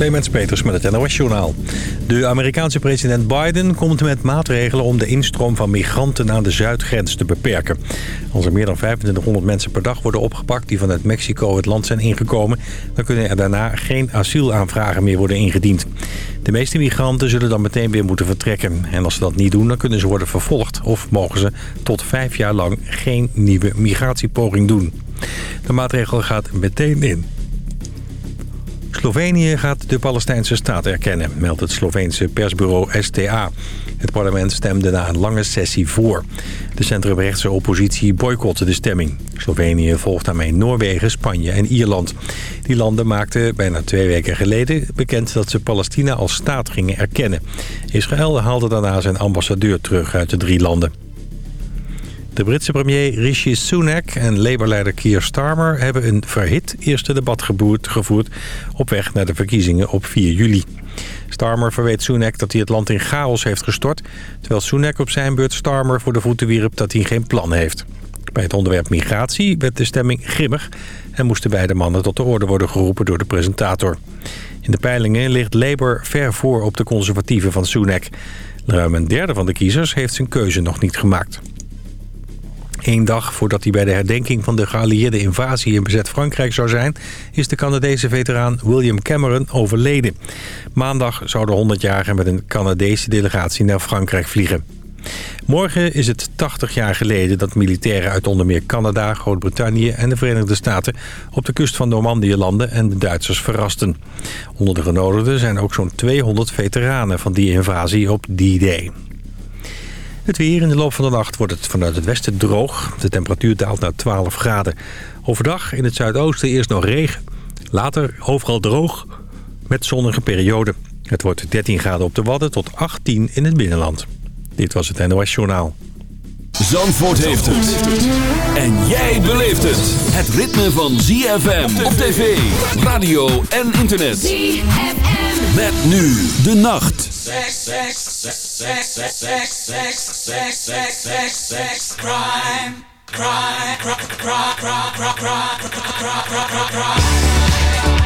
Clemens Peters met het NOS-journaal. De Amerikaanse president Biden komt met maatregelen om de instroom van migranten aan de zuidgrens te beperken. Als er meer dan 2500 mensen per dag worden opgepakt die vanuit Mexico het land zijn ingekomen... dan kunnen er daarna geen asielaanvragen meer worden ingediend. De meeste migranten zullen dan meteen weer moeten vertrekken. En als ze dat niet doen, dan kunnen ze worden vervolgd... of mogen ze tot vijf jaar lang geen nieuwe migratiepoging doen. De maatregel gaat meteen in. Slovenië gaat de Palestijnse staat erkennen, meldt het Sloveense persbureau STA. Het parlement stemde na een lange sessie voor. De centrumrechtse oppositie boycotte de stemming. Slovenië volgt daarmee Noorwegen, Spanje en Ierland. Die landen maakten bijna twee weken geleden bekend dat ze Palestina als staat gingen erkennen. Israël haalde daarna zijn ambassadeur terug uit de drie landen. De Britse premier Rishi Sunak en Labour-leider Keir Starmer... hebben een verhit eerste debat gevoerd op weg naar de verkiezingen op 4 juli. Starmer verweet Sunak dat hij het land in chaos heeft gestort... terwijl Sunak op zijn beurt Starmer voor de voeten wierp dat hij geen plan heeft. Bij het onderwerp migratie werd de stemming grimmig... en moesten beide mannen tot de orde worden geroepen door de presentator. In de peilingen ligt Labour ver voor op de conservatieven van Sunak. Ruim een derde van de kiezers heeft zijn keuze nog niet gemaakt. Eén dag voordat hij bij de herdenking van de geallieerde invasie in bezet Frankrijk zou zijn... is de Canadese veteraan William Cameron overleden. Maandag zou de 100-jarige met een Canadese delegatie naar Frankrijk vliegen. Morgen is het 80 jaar geleden dat militairen uit onder meer Canada, Groot-Brittannië en de Verenigde Staten op de kust van Normandië landen en de Duitsers verrasten. Onder de genodigden zijn ook zo'n 200 veteranen van die invasie op D-Day. Het weer in de loop van de nacht wordt het vanuit het westen droog. De temperatuur daalt naar 12 graden. Overdag in het zuidoosten eerst nog regen. Later overal droog met zonnige perioden. Het wordt 13 graden op de Wadden tot 18 in het binnenland. Dit was het NOS Journaal. Zandvoort heeft het. En jij beleeft het. Het ritme van ZFM op tv, radio en internet. ZFM. Met nu de nacht. Sex, sex, sex, sex, sex, sex, sex, sex, crime. Crime, crime, crime, crime, crime, crime, crime, crime,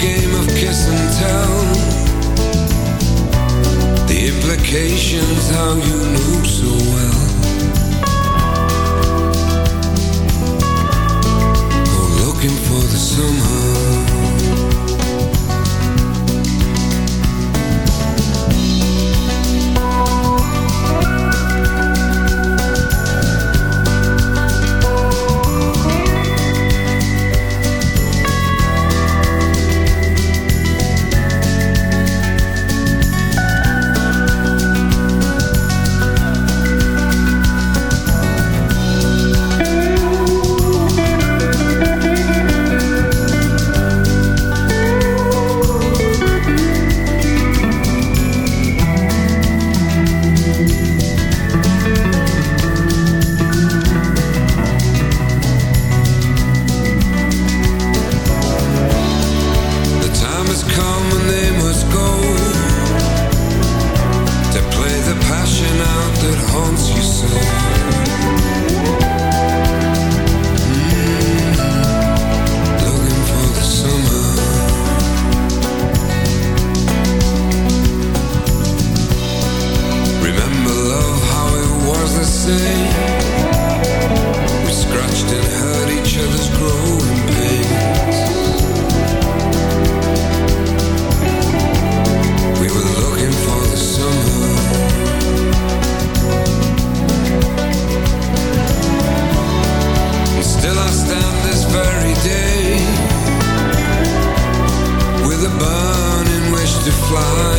game of kiss and tell. The implications how you knew so well. Oh, looking for the summer. to fly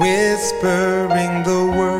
whispering the word.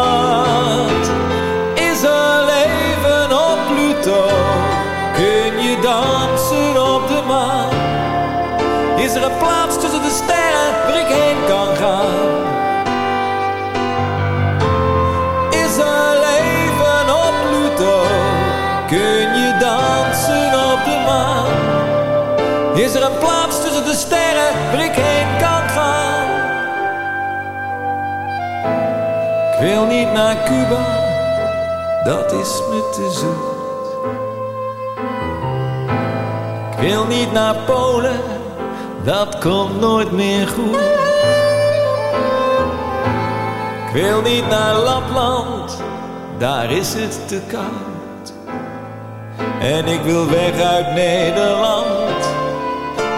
Sterren waar ik heen kan? Ik wil niet naar Cuba, dat is me te zoet. Ik wil niet naar Polen, dat komt nooit meer goed. Ik wil niet naar Lapland, daar is het te koud. En ik wil weg uit Nederland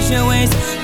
change your ways